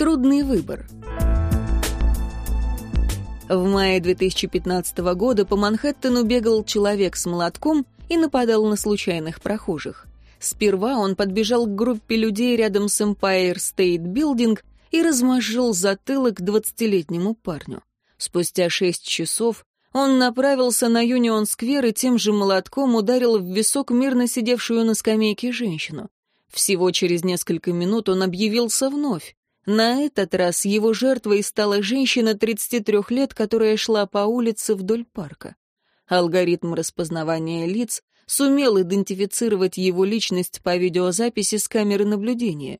Трудный выбор. В мае 2015 года по Манхэттену бегал человек с молотком и нападал на случайных прохожих. Сперва он подбежал к группе людей рядом с Empire State Building и размозжил затылок двадцатилетнему парню. Спустя шесть часов он направился на Юнион-сквер и тем же молотком ударил в висок мирно сидевшую на скамейке женщину. Всего через несколько минут он объявился вновь. На этот раз его жертвой стала женщина 33 лет, которая шла по улице вдоль парка. Алгоритм распознавания лиц сумел идентифицировать его личность по видеозаписи с камеры наблюдения.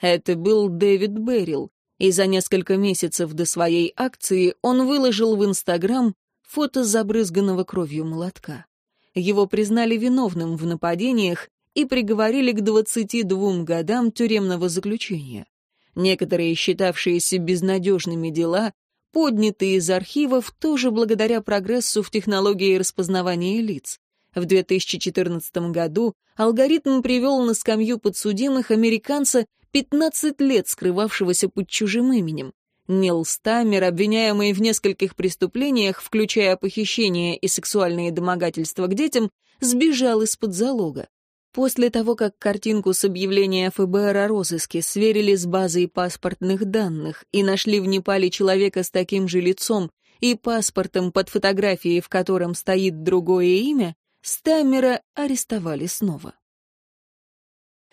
Это был Дэвид Беррил, и за несколько месяцев до своей акции он выложил в Инстаграм фото забрызганного кровью молотка. Его признали виновным в нападениях и приговорили к 22 годам тюремного заключения. Некоторые считавшиеся безнадежными дела, поднятые из архивов тоже благодаря прогрессу в технологии распознавания лиц. В 2014 году алгоритм привел на скамью подсудимых американца 15 лет скрывавшегося под чужим именем. Нил Стаммер, обвиняемый в нескольких преступлениях, включая похищение и сексуальные домогательства к детям, сбежал из-под залога. После того, как картинку с объявления ФБР о розыске сверили с базой паспортных данных и нашли в Непале человека с таким же лицом и паспортом под фотографией, в котором стоит другое имя, Стаммера арестовали снова.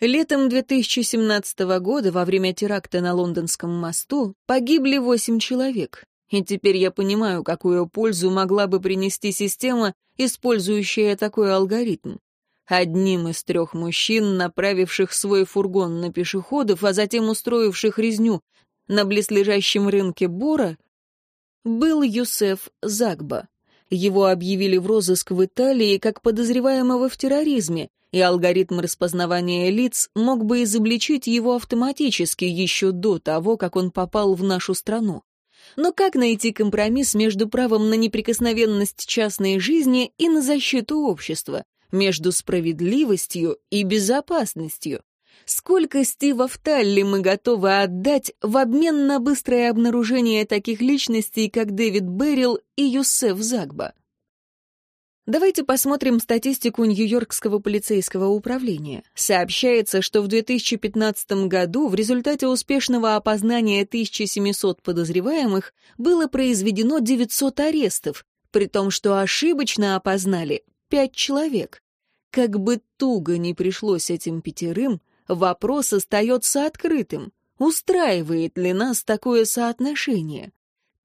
Летом 2017 года во время теракта на Лондонском мосту погибли восемь человек, и теперь я понимаю, какую пользу могла бы принести система, использующая такой алгоритм. Одним из трех мужчин, направивших свой фургон на пешеходов, а затем устроивших резню на близлежащем рынке Бора, был Юсеф Загба. Его объявили в розыск в Италии как подозреваемого в терроризме, и алгоритм распознавания лиц мог бы изобличить его автоматически еще до того, как он попал в нашу страну. Но как найти компромисс между правом на неприкосновенность частной жизни и на защиту общества? Между справедливостью и безопасностью. Сколько Стивов Талли мы готовы отдать в обмен на быстрое обнаружение таких личностей, как Дэвид Беррил и Юсеф Загба? Давайте посмотрим статистику Нью-Йоркского полицейского управления. Сообщается, что в 2015 году в результате успешного опознания 1700 подозреваемых было произведено 900 арестов, при том, что ошибочно опознали пять человек. Как бы туго ни пришлось этим пятерым, вопрос остается открытым. Устраивает ли нас такое соотношение?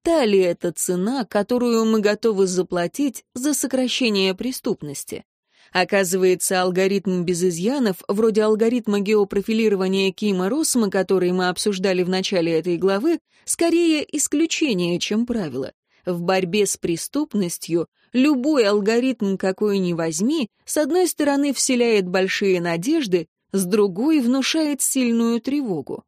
Та ли это цена, которую мы готовы заплатить за сокращение преступности? Оказывается, алгоритм без изъянов, вроде алгоритма геопрофилирования Кима Россма, который мы обсуждали в начале этой главы, скорее исключение, чем правило. В борьбе с преступностью любой алгоритм, какой ни возьми, с одной стороны вселяет большие надежды, с другой внушает сильную тревогу.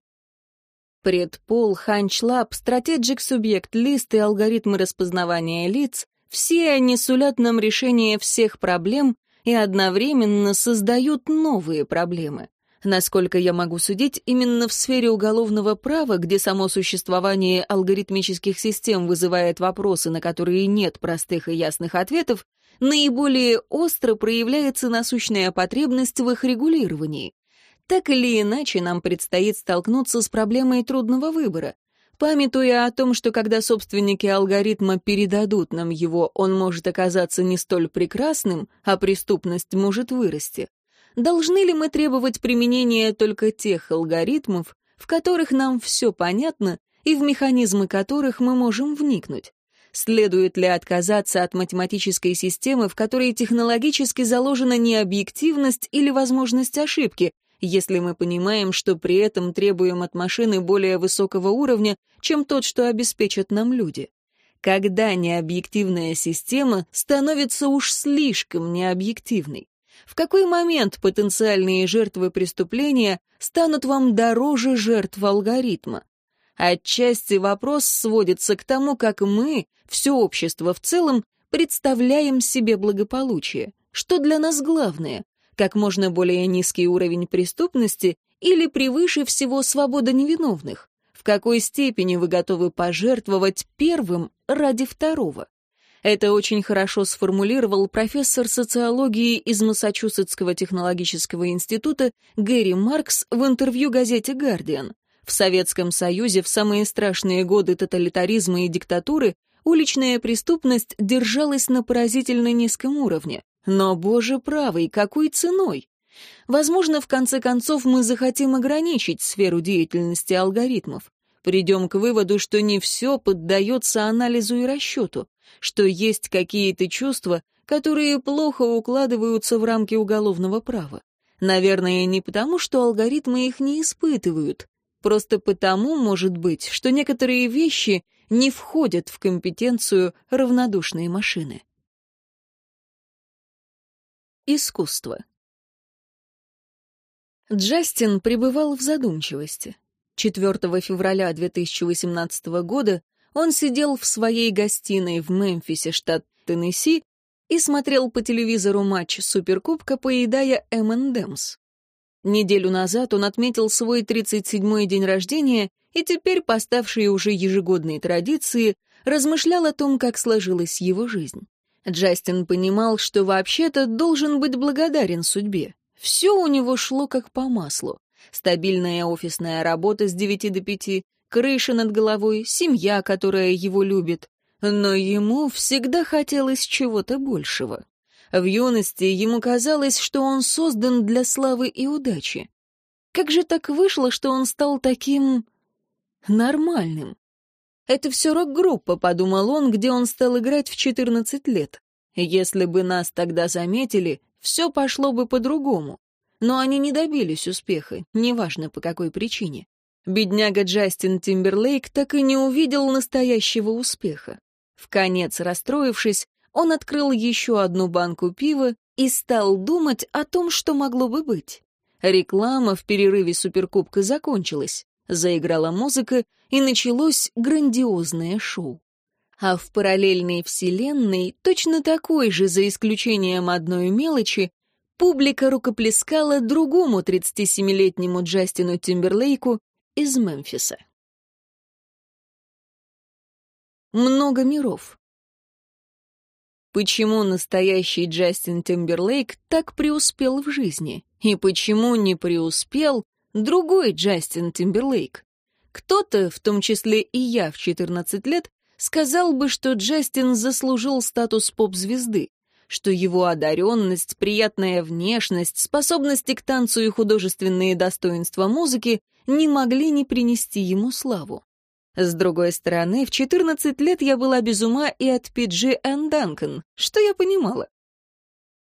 Предпол, ханчлаб, стратегик субъект лист и алгоритмы распознавания лиц — все они сулят нам решение всех проблем и одновременно создают новые проблемы. Насколько я могу судить, именно в сфере уголовного права, где само существование алгоритмических систем вызывает вопросы, на которые нет простых и ясных ответов, наиболее остро проявляется насущная потребность в их регулировании. Так или иначе, нам предстоит столкнуться с проблемой трудного выбора. Памятуя о том, что когда собственники алгоритма передадут нам его, он может оказаться не столь прекрасным, а преступность может вырасти. Должны ли мы требовать применения только тех алгоритмов, в которых нам все понятно и в механизмы которых мы можем вникнуть? Следует ли отказаться от математической системы, в которой технологически заложена необъективность или возможность ошибки, если мы понимаем, что при этом требуем от машины более высокого уровня, чем тот, что обеспечат нам люди? Когда необъективная система становится уж слишком необъективной? В какой момент потенциальные жертвы преступления станут вам дороже жертв алгоритма? Отчасти вопрос сводится к тому, как мы, все общество в целом, представляем себе благополучие. Что для нас главное? Как можно более низкий уровень преступности или превыше всего свобода невиновных? В какой степени вы готовы пожертвовать первым ради второго. Это очень хорошо сформулировал профессор социологии из Массачусетского технологического института Гэри Маркс в интервью газете «Гардиан». В Советском Союзе в самые страшные годы тоталитаризма и диктатуры уличная преступность держалась на поразительно низком уровне. Но, боже правый, какой ценой? Возможно, в конце концов мы захотим ограничить сферу деятельности алгоритмов. Придем к выводу, что не все поддается анализу и расчету, что есть какие-то чувства, которые плохо укладываются в рамки уголовного права. Наверное, не потому, что алгоритмы их не испытывают, просто потому, может быть, что некоторые вещи не входят в компетенцию равнодушной машины. Искусство. Джастин пребывал в задумчивости. 4 февраля 2018 года он сидел в своей гостиной в Мемфисе, штат Теннесси, и смотрел по телевизору матч Суперкубка, поедая M&M's. Неделю назад он отметил свой 37-й день рождения и теперь, поставший уже ежегодной традиции, размышлял о том, как сложилась его жизнь. Джастин понимал, что вообще-то должен быть благодарен судьбе. Все у него шло как по маслу. Стабильная офисная работа с 9 до 5, крыша над головой, семья, которая его любит. Но ему всегда хотелось чего-то большего. В юности ему казалось, что он создан для славы и удачи. Как же так вышло, что он стал таким... нормальным? Это все рок-группа, подумал он, где он стал играть в 14 лет. Если бы нас тогда заметили, все пошло бы по-другому. Но они не добились успеха, неважно по какой причине. Бедняга Джастин Тимберлейк так и не увидел настоящего успеха. В конец расстроившись, он открыл еще одну банку пива и стал думать о том, что могло бы быть. Реклама в перерыве Суперкубка закончилась, заиграла музыка, и началось грандиозное шоу. А в параллельной вселенной, точно такой же, за исключением одной мелочи, публика рукоплескала другому 37-летнему Джастину Тимберлейку из Мемфиса. Много миров. Почему настоящий Джастин Тимберлейк так преуспел в жизни? И почему не преуспел другой Джастин Тимберлейк? Кто-то, в том числе и я в 14 лет, сказал бы, что Джастин заслужил статус поп-звезды, что его одаренность, приятная внешность, способности к танцу и художественные достоинства музыки не могли не принести ему славу. С другой стороны, в 14 лет я была без ума и от Пиджи Энн Данкан, что я понимала.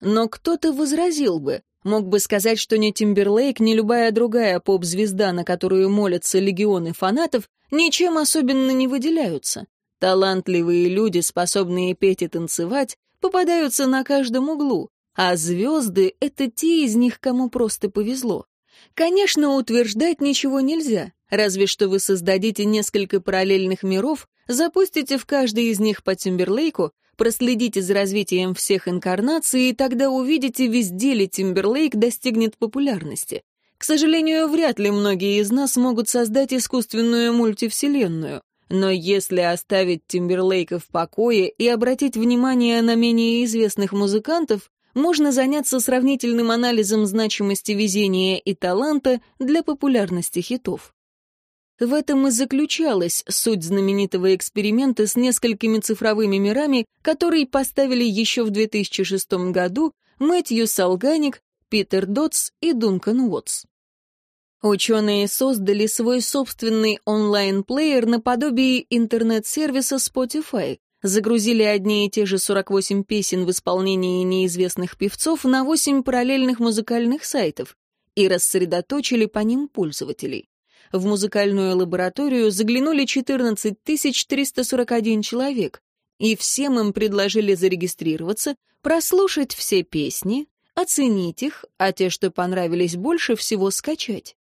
Но кто-то возразил бы, мог бы сказать, что ни Тимберлейк, ни любая другая поп-звезда, на которую молятся легионы фанатов, ничем особенно не выделяются. Талантливые люди, способные петь и танцевать, попадаются на каждом углу, а звезды — это те из них, кому просто повезло. Конечно, утверждать ничего нельзя, разве что вы создадите несколько параллельных миров, запустите в каждый из них по Тимберлейку, проследите за развитием всех инкарнаций, и тогда увидите, везде ли Тимберлейк достигнет популярности. К сожалению, вряд ли многие из нас могут создать искусственную мультивселенную. Но если оставить Тимберлейка в покое и обратить внимание на менее известных музыкантов, можно заняться сравнительным анализом значимости везения и таланта для популярности хитов. В этом и заключалась суть знаменитого эксперимента с несколькими цифровыми мирами, который поставили еще в 2006 году Мэтью Салганик, Питер Дотс и Дункан Уотс. Ученые создали свой собственный онлайн-плеер наподобие интернет-сервиса Spotify, загрузили одни и те же 48 песен в исполнении неизвестных певцов на 8 параллельных музыкальных сайтов и рассредоточили по ним пользователей. В музыкальную лабораторию заглянули 14 341 человек, и всем им предложили зарегистрироваться, прослушать все песни, оценить их, а те, что понравились больше всего, скачать.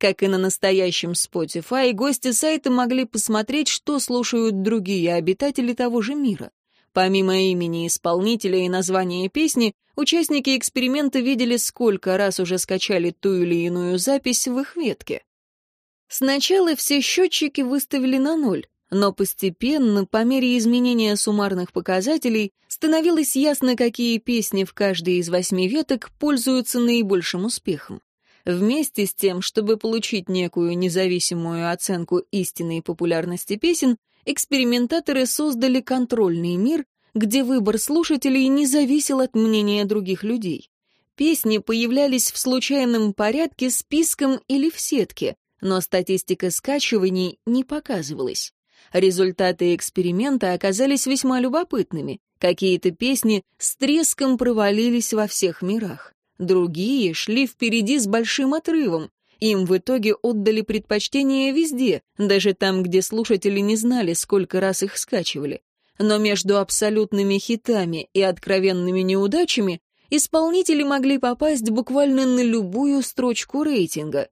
Как и на настоящем Spotify, гости сайта могли посмотреть, что слушают другие обитатели того же мира. Помимо имени исполнителя и названия песни, участники эксперимента видели, сколько раз уже скачали ту или иную запись в их ветке. Сначала все счетчики выставили на ноль, но постепенно, по мере изменения суммарных показателей, становилось ясно, какие песни в каждой из восьми веток пользуются наибольшим успехом. Вместе с тем, чтобы получить некую независимую оценку истинной популярности песен, экспериментаторы создали контрольный мир, где выбор слушателей не зависел от мнения других людей. Песни появлялись в случайном порядке списком или в сетке, но статистика скачиваний не показывалась. Результаты эксперимента оказались весьма любопытными. Какие-то песни с треском провалились во всех мирах. Другие шли впереди с большим отрывом. Им в итоге отдали предпочтение везде, даже там, где слушатели не знали, сколько раз их скачивали. Но между абсолютными хитами и откровенными неудачами исполнители могли попасть буквально на любую строчку рейтинга.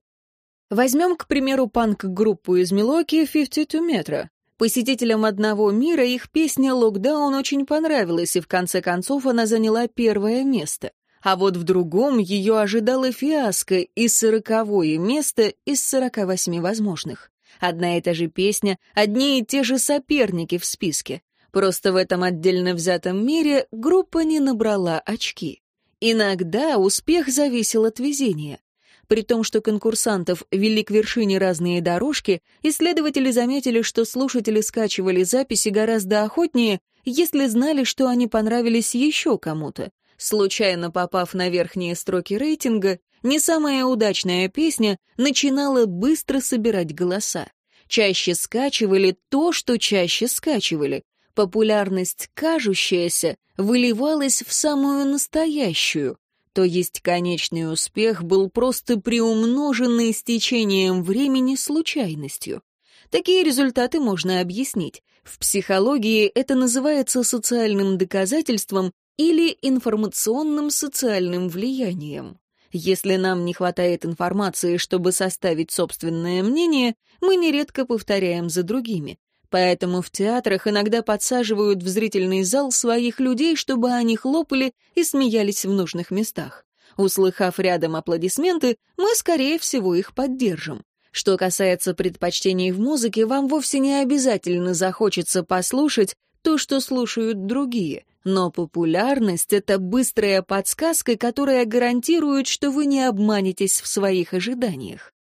Возьмем, к примеру, панк-группу из Милоки 52 метра. Посетителям одного мира их песня «Локдаун» очень понравилась, и в конце концов она заняла первое место. А вот в другом ее ожидала фиаско и сороковое место из сорока восьми возможных. Одна и та же песня, одни и те же соперники в списке. Просто в этом отдельно взятом мире группа не набрала очки. Иногда успех зависел от везения. При том, что конкурсантов вели к вершине разные дорожки, исследователи заметили, что слушатели скачивали записи гораздо охотнее, если знали, что они понравились еще кому-то. Случайно попав на верхние строки рейтинга, не самая удачная песня начинала быстро собирать голоса. Чаще скачивали то, что чаще скачивали. Популярность кажущаяся выливалась в самую настоящую то есть конечный успех был просто приумноженный с течением времени случайностью. Такие результаты можно объяснить. В психологии это называется социальным доказательством или информационным социальным влиянием. Если нам не хватает информации, чтобы составить собственное мнение, мы нередко повторяем за другими. Поэтому в театрах иногда подсаживают в зрительный зал своих людей, чтобы они хлопали и смеялись в нужных местах. Услыхав рядом аплодисменты, мы, скорее всего, их поддержим. Что касается предпочтений в музыке, вам вовсе не обязательно захочется послушать то, что слушают другие. Но популярность — это быстрая подсказка, которая гарантирует, что вы не обманетесь в своих ожиданиях.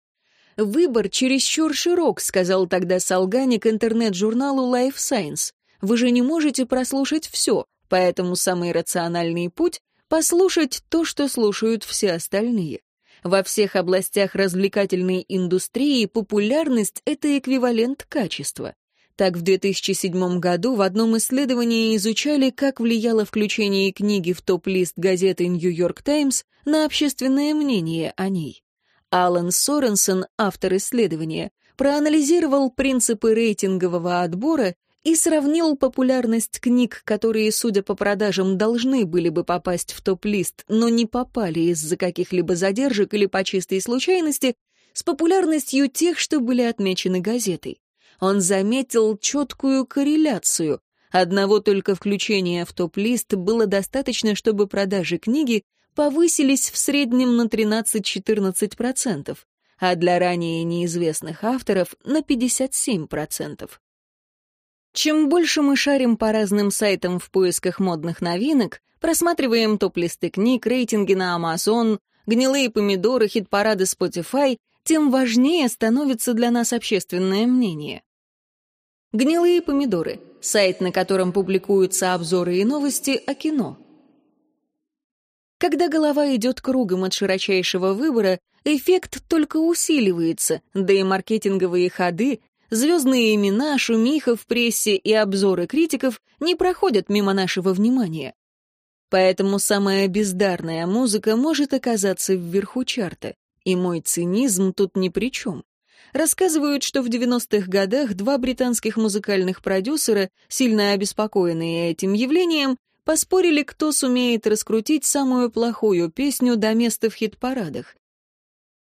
«Выбор чересчур широк», — сказал тогда Солганик интернет-журналу Life Science. «Вы же не можете прослушать все, поэтому самый рациональный путь — послушать то, что слушают все остальные». Во всех областях развлекательной индустрии популярность — это эквивалент качества. Так, в 2007 году в одном исследовании изучали, как влияло включение книги в топ-лист газеты New York Times на общественное мнение о ней. Алан Соренсон, автор исследования, проанализировал принципы рейтингового отбора и сравнил популярность книг, которые, судя по продажам, должны были бы попасть в топ-лист, но не попали из-за каких-либо задержек или по чистой случайности, с популярностью тех, что были отмечены газетой. Он заметил четкую корреляцию. Одного только включения в топ-лист было достаточно, чтобы продажи книги повысились в среднем на 13-14%, а для ранее неизвестных авторов на 57%. Чем больше мы шарим по разным сайтам в поисках модных новинок, просматриваем топ-листы книг, рейтинги на Amazon, гнилые помидоры, хит-парады Spotify, тем важнее становится для нас общественное мнение. Гнилые помидоры — сайт, на котором публикуются обзоры и новости о кино — когда голова идет кругом от широчайшего выбора, эффект только усиливается, да и маркетинговые ходы, звездные имена, шумиха в прессе и обзоры критиков не проходят мимо нашего внимания. Поэтому самая бездарная музыка может оказаться вверху чарта, и мой цинизм тут ни при чем. Рассказывают, что в 90-х годах два британских музыкальных продюсера, сильно обеспокоенные этим явлением, поспорили, кто сумеет раскрутить самую плохую песню до места в хит-парадах.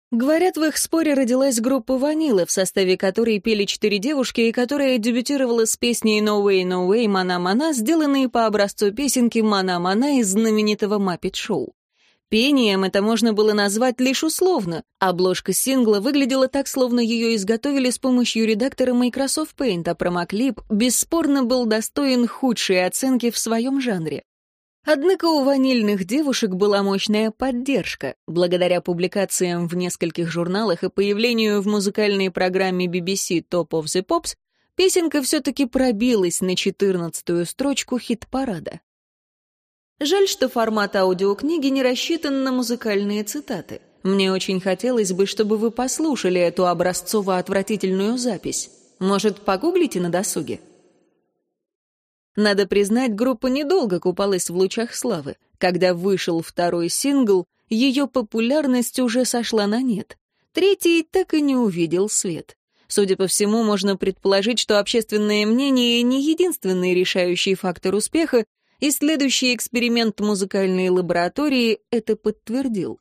Говорят, в их споре родилась группа «Ванила», в составе которой пели четыре девушки, и которая дебютировала с песней «No Way, No Way, Мана Мана», сделанной по образцу песенки «Мана Мана» из знаменитого «Маппет Шоу». Пением это можно было назвать лишь условно. Обложка сингла выглядела так, словно ее изготовили с помощью редактора Microsoft Paint, а промоклип бесспорно был достоин худшей оценки в своем жанре. Однако у ванильных девушек была мощная поддержка. Благодаря публикациям в нескольких журналах и появлению в музыкальной программе BBC Top of the Pops, песенка все-таки пробилась на четырнадцатую строчку хит-парада. Жаль, что формат аудиокниги не рассчитан на музыкальные цитаты. Мне очень хотелось бы, чтобы вы послушали эту образцово-отвратительную запись. Может, погуглите на досуге? Надо признать, группа недолго купалась в лучах славы. Когда вышел второй сингл, ее популярность уже сошла на нет. Третий так и не увидел свет. Судя по всему, можно предположить, что общественное мнение не единственный решающий фактор успеха, и следующий эксперимент музыкальной лаборатории это подтвердил.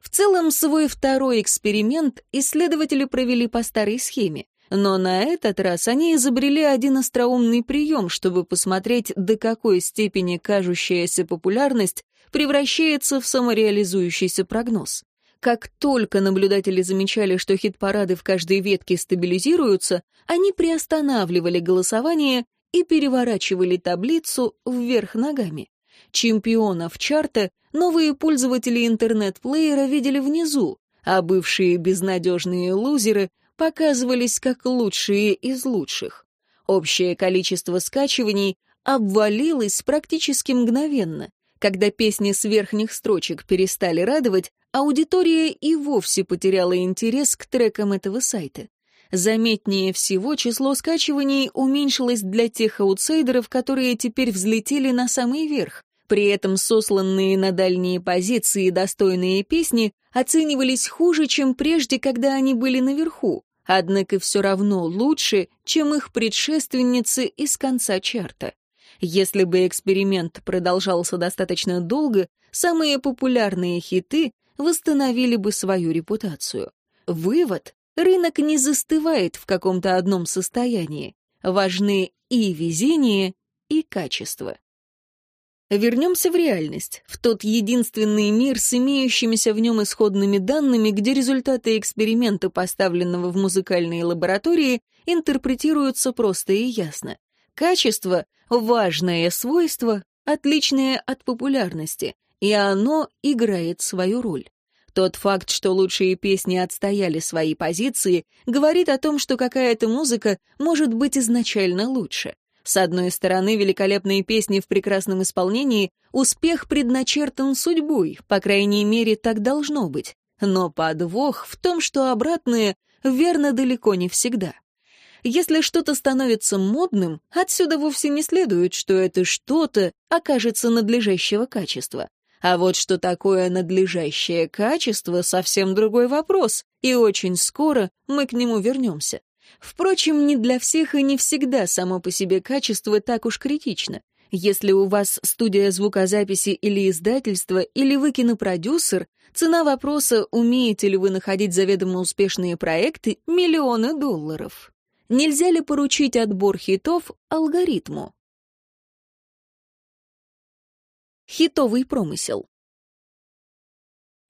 В целом, свой второй эксперимент исследователи провели по старой схеме, но на этот раз они изобрели один остроумный прием, чтобы посмотреть, до какой степени кажущаяся популярность превращается в самореализующийся прогноз. Как только наблюдатели замечали, что хит-парады в каждой ветке стабилизируются, они приостанавливали голосование и переворачивали таблицу вверх ногами. Чемпионов чарта новые пользователи интернет-плеера видели внизу, а бывшие безнадежные лузеры показывались как лучшие из лучших. Общее количество скачиваний обвалилось практически мгновенно. Когда песни с верхних строчек перестали радовать, аудитория и вовсе потеряла интерес к трекам этого сайта. Заметнее всего число скачиваний уменьшилось для тех аутсайдеров, которые теперь взлетели на самый верх. При этом сосланные на дальние позиции достойные песни оценивались хуже, чем прежде, когда они были наверху, однако все равно лучше, чем их предшественницы из конца чарта. Если бы эксперимент продолжался достаточно долго, самые популярные хиты восстановили бы свою репутацию. Вывод Рынок не застывает в каком-то одном состоянии. Важны и везение, и качество. Вернемся в реальность, в тот единственный мир с имеющимися в нем исходными данными, где результаты эксперимента, поставленного в музыкальной лаборатории, интерпретируются просто и ясно. Качество — важное свойство, отличное от популярности, и оно играет свою роль. Тот факт, что лучшие песни отстояли свои позиции, говорит о том, что какая-то музыка может быть изначально лучше. С одной стороны, великолепные песни в прекрасном исполнении успех предначертан судьбой, по крайней мере, так должно быть. Но подвох в том, что обратное верно далеко не всегда. Если что-то становится модным, отсюда вовсе не следует, что это что-то окажется надлежащего качества. А вот что такое надлежащее качество — совсем другой вопрос, и очень скоро мы к нему вернемся. Впрочем, не для всех и не всегда само по себе качество так уж критично. Если у вас студия звукозаписи или издательство, или вы кинопродюсер, цена вопроса, умеете ли вы находить заведомо успешные проекты, миллионы долларов. Нельзя ли поручить отбор хитов алгоритму? Хитовый промысел.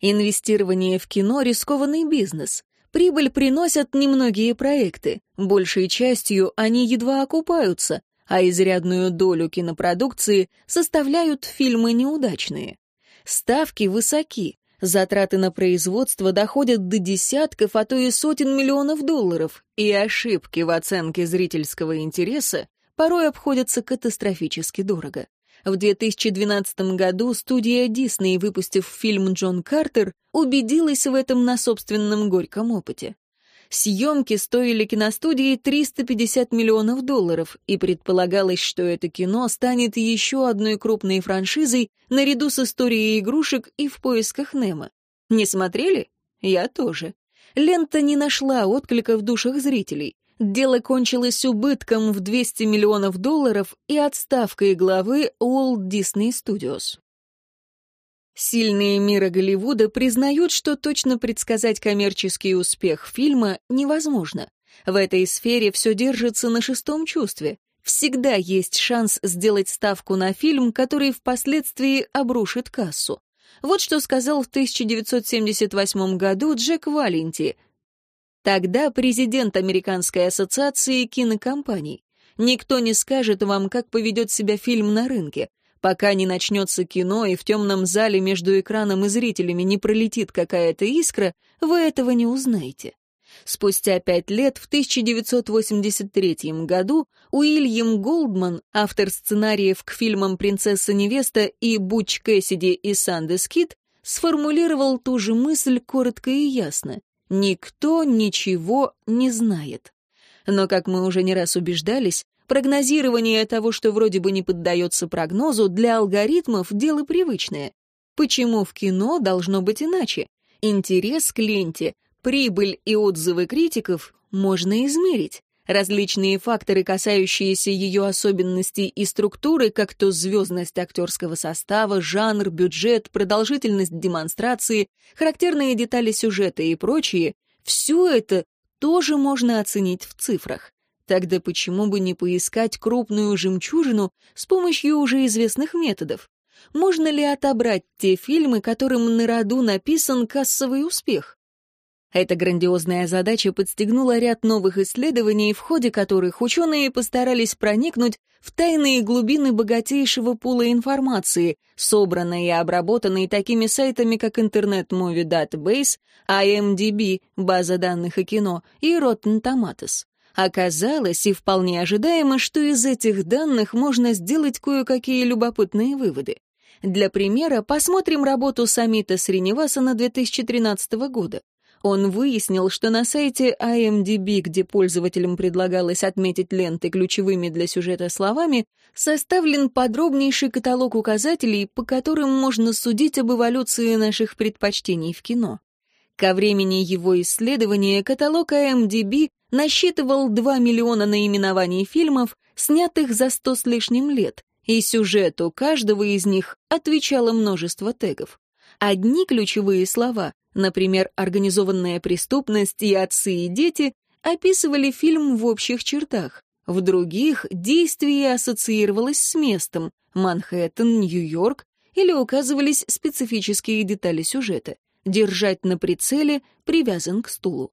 Инвестирование в кино — рискованный бизнес. Прибыль приносят немногие проекты. Большей частью они едва окупаются, а изрядную долю кинопродукции составляют фильмы неудачные. Ставки высоки, затраты на производство доходят до десятков, а то и сотен миллионов долларов, и ошибки в оценке зрительского интереса порой обходятся катастрофически дорого. В 2012 году студия Дисней, выпустив фильм «Джон Картер», убедилась в этом на собственном горьком опыте. Съемки стоили киностудии 350 миллионов долларов, и предполагалось, что это кино станет еще одной крупной франшизой наряду с историей игрушек и в поисках Немо. Не смотрели? Я тоже. Лента не нашла отклика в душах зрителей. Дело кончилось убытком в 200 миллионов долларов и отставкой главы Walt Disney Studios. Сильные мира Голливуда признают, что точно предсказать коммерческий успех фильма невозможно. В этой сфере все держится на шестом чувстве. Всегда есть шанс сделать ставку на фильм, который впоследствии обрушит кассу. Вот что сказал в 1978 году Джек Валенти, тогда президент Американской ассоциации кинокомпаний. Никто не скажет вам, как поведет себя фильм на рынке. Пока не начнется кино и в темном зале между экраном и зрителями не пролетит какая-то искра, вы этого не узнаете. Спустя пять лет, в 1983 году, Уильям Голдман, автор сценариев к фильмам «Принцесса-невеста» и «Буч Кэссиди» и «Сандес Кит», сформулировал ту же мысль коротко и ясно. Никто ничего не знает. Но, как мы уже не раз убеждались, прогнозирование того, что вроде бы не поддается прогнозу, для алгоритмов дело привычное. Почему в кино должно быть иначе? Интерес к ленте, прибыль и отзывы критиков можно измерить. Различные факторы, касающиеся ее особенностей и структуры, как то звездность актерского состава, жанр, бюджет, продолжительность демонстрации, характерные детали сюжета и прочее, все это тоже можно оценить в цифрах. Тогда почему бы не поискать крупную жемчужину с помощью уже известных методов? Можно ли отобрать те фильмы, которым на роду написан кассовый успех? Эта грандиозная задача подстегнула ряд новых исследований, в ходе которых ученые постарались проникнуть в тайные глубины богатейшего пула информации, собранной и обработанной такими сайтами, как Internet Movie Database, IMDb, база данных о кино, и Rotten Tomatoes. Оказалось, и вполне ожидаемо, что из этих данных можно сделать кое-какие любопытные выводы. Для примера посмотрим работу Самита Сриневасана 2013 года. Он выяснил, что на сайте IMDb, где пользователям предлагалось отметить ленты ключевыми для сюжета словами, составлен подробнейший каталог указателей, по которым можно судить об эволюции наших предпочтений в кино. Ко времени его исследования каталог IMDb насчитывал 2 миллиона наименований фильмов, снятых за 100 с лишним лет, и сюжету каждого из них отвечало множество тегов. Одни ключевые слова Например, организованная преступность и отцы и дети описывали фильм в общих чертах. В других действие ассоциировалось с местом — Манхэттен, Нью-Йорк, или указывались специфические детали сюжета. Держать на прицеле привязан к стулу.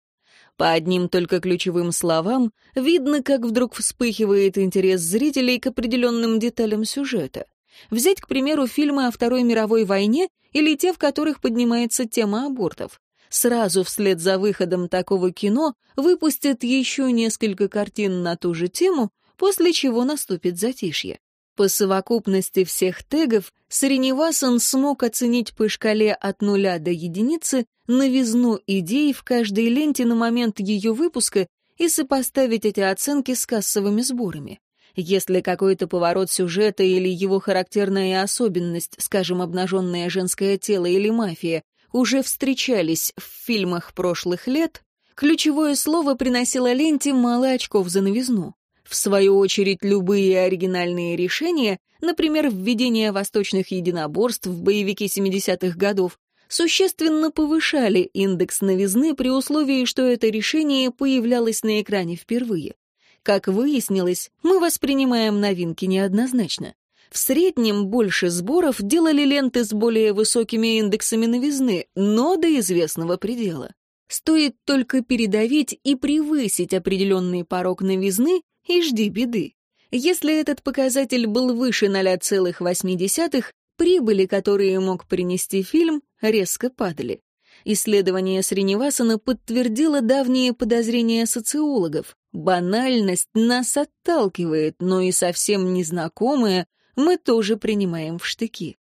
По одним только ключевым словам видно, как вдруг вспыхивает интерес зрителей к определенным деталям сюжета. Взять, к примеру, фильмы о Второй мировой войне или те, в которых поднимается тема абортов. Сразу вслед за выходом такого кино выпустят еще несколько картин на ту же тему, после чего наступит затишье. По совокупности всех тегов Среневасан смог оценить по шкале от нуля до единицы новизну идей в каждой ленте на момент ее выпуска и сопоставить эти оценки с кассовыми сборами. Если какой-то поворот сюжета или его характерная особенность, скажем, обнаженное женское тело или мафия, уже встречались в фильмах прошлых лет, ключевое слово приносило ленте мало очков за новизну. В свою очередь, любые оригинальные решения, например, введение восточных единоборств в боевики 70-х годов, существенно повышали индекс новизны при условии, что это решение появлялось на экране впервые. Как выяснилось, мы воспринимаем новинки неоднозначно. В среднем больше сборов делали ленты с более высокими индексами новизны, но до известного предела. Стоит только передавить и превысить определенный порог новизны, и жди беды. Если этот показатель был выше 0,8, прибыли, которые мог принести фильм, резко падали. Исследование Сриневасана подтвердило давние подозрения социологов. Банальность нас отталкивает, но и совсем незнакомое мы тоже принимаем в штыки.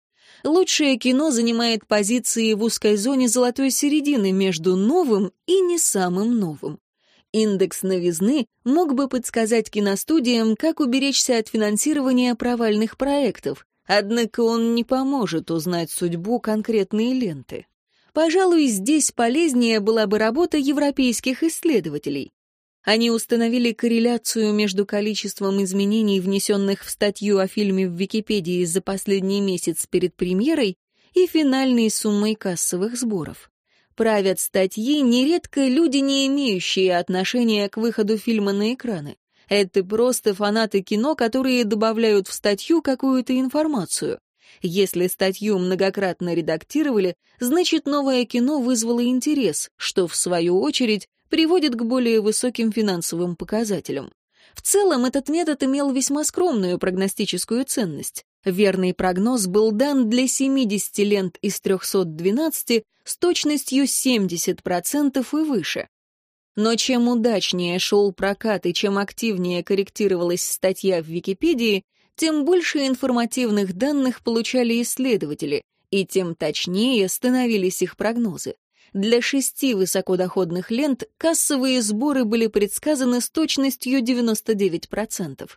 Лучшее кино занимает позиции в узкой зоне золотой середины между новым и не самым новым. Индекс новизны мог бы подсказать киностудиям, как уберечься от финансирования провальных проектов, однако он не поможет узнать судьбу конкретной ленты. Пожалуй, здесь полезнее была бы работа европейских исследователей. Они установили корреляцию между количеством изменений, внесенных в статью о фильме в Википедии за последний месяц перед премьерой, и финальной суммой кассовых сборов. Правят статьи нередко люди, не имеющие отношения к выходу фильма на экраны. Это просто фанаты кино, которые добавляют в статью какую-то информацию. Если статью многократно редактировали, значит новое кино вызвало интерес, что, в свою очередь, приводит к более высоким финансовым показателям. В целом, этот метод имел весьма скромную прогностическую ценность. Верный прогноз был дан для 70 лент из 312 с точностью 70% и выше. Но чем удачнее шел прокат и чем активнее корректировалась статья в Википедии, тем больше информативных данных получали исследователи, и тем точнее становились их прогнозы. Для шести высокодоходных лент кассовые сборы были предсказаны с точностью 99%.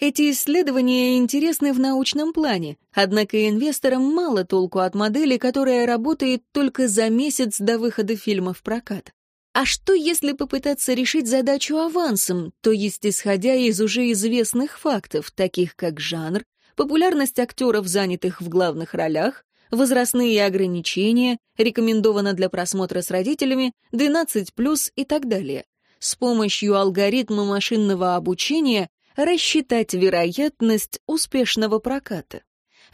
Эти исследования интересны в научном плане, однако инвесторам мало толку от модели, которая работает только за месяц до выхода фильма в прокат. А что, если попытаться решить задачу авансом, то есть исходя из уже известных фактов, таких как жанр, популярность актеров, занятых в главных ролях, возрастные ограничения, рекомендовано для просмотра с родителями, 12+, и так далее. С помощью алгоритма машинного обучения рассчитать вероятность успешного проката.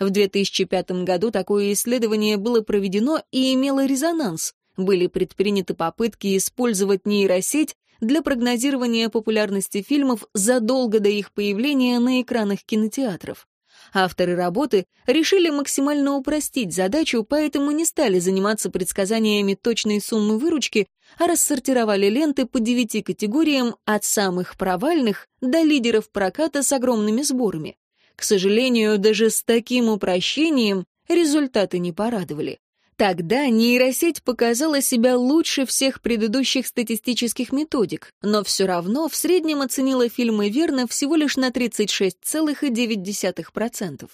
В 2005 году такое исследование было проведено и имело резонанс. Были предприняты попытки использовать нейросеть для прогнозирования популярности фильмов задолго до их появления на экранах кинотеатров. Авторы работы решили максимально упростить задачу, поэтому не стали заниматься предсказаниями точной суммы выручки, а рассортировали ленты по девяти категориям от самых провальных до лидеров проката с огромными сборами. К сожалению, даже с таким упрощением результаты не порадовали. Тогда нейросеть показала себя лучше всех предыдущих статистических методик, но все равно в среднем оценила фильмы верно всего лишь на 36,9%.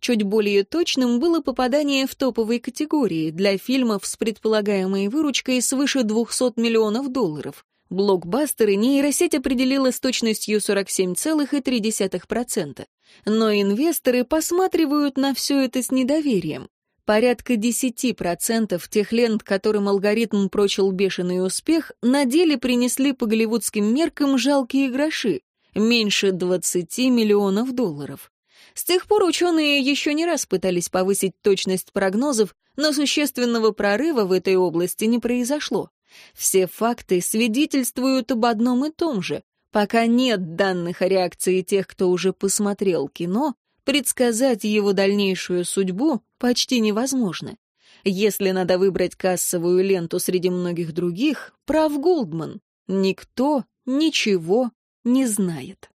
Чуть более точным было попадание в топовые категории для фильмов с предполагаемой выручкой свыше 200 миллионов долларов. Блокбастеры нейросеть определила с точностью 47,3%. Но инвесторы посматривают на все это с недоверием. Порядка 10% тех лент, которым алгоритм прочил бешеный успех, на деле принесли по голливудским меркам жалкие гроши, меньше 20 миллионов долларов. С тех пор ученые еще не раз пытались повысить точность прогнозов, но существенного прорыва в этой области не произошло. Все факты свидетельствуют об одном и том же. Пока нет данных о реакции тех, кто уже посмотрел кино, предсказать его дальнейшую судьбу почти невозможно. Если надо выбрать кассовую ленту среди многих других, прав Голдман. Никто ничего не знает.